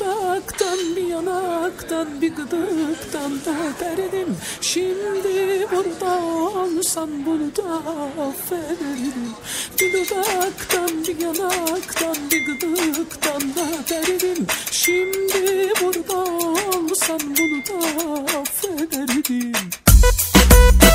dudaktan bir yanaktan bir gıdıktan öperdim Şimdi burada olsan bunu da affederdim Bir dudaktan bir yanaktan bir gıdıktan öperdim Şimdi burada olsan bunu da affederdim Balık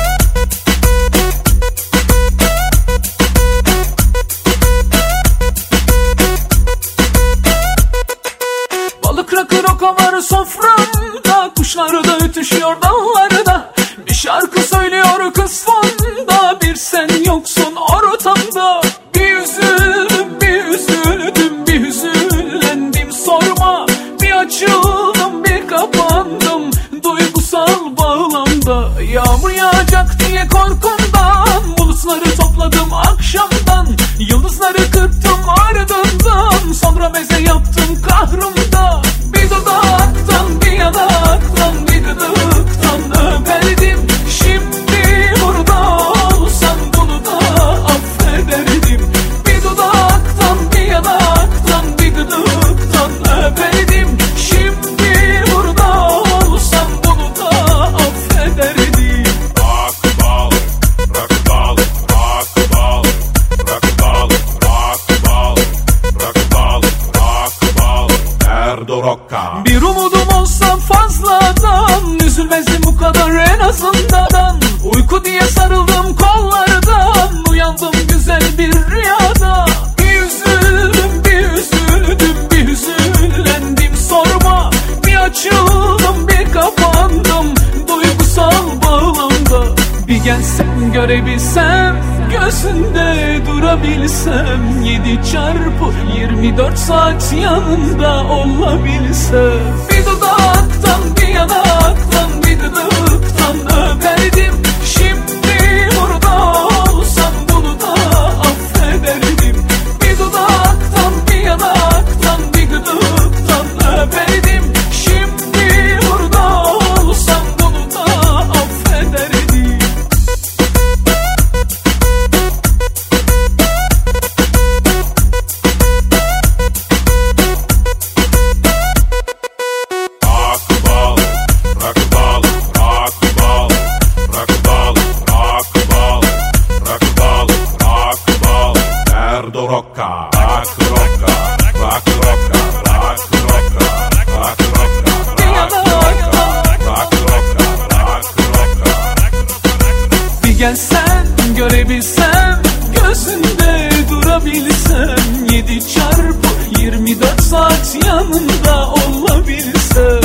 var soframda Kuşları da ötüşüyor dallarda Bir şarkı söylüyor kız fonda Bir sen yoksun ortamda. Bir üzüldüm bir üzüldüm bir hüzünlendim sorma. Bir açıldım bir kapandım Duygusal bağlamda. Yağmur yağacak diye korkumdan Rocca. Bir umudum olsa fazladan Üzülmezdim bu kadar en azından. Uyku diye sarıldım kollardan Uyandım güzel bir rüyada. Bir üzüldüm bir üzüldüm bir üzülendim sorma. Bir açıldım bir kapandım Duygusal bağlamda. Bir gelsen görebilsem Gözünde durabilsem Yedi çarpı 24 saat yanında olabilsem. Bir dudaktan bir yanaktan Rocca. Rock Rocca, rock Rocca, rock Rocca, rock Rocca, rock Rocca, rock Rocca, rock Rocca. Bir gelsen görebilsem Gözünde durabilsem Yedi çarpı 24 saat yanında olabilsem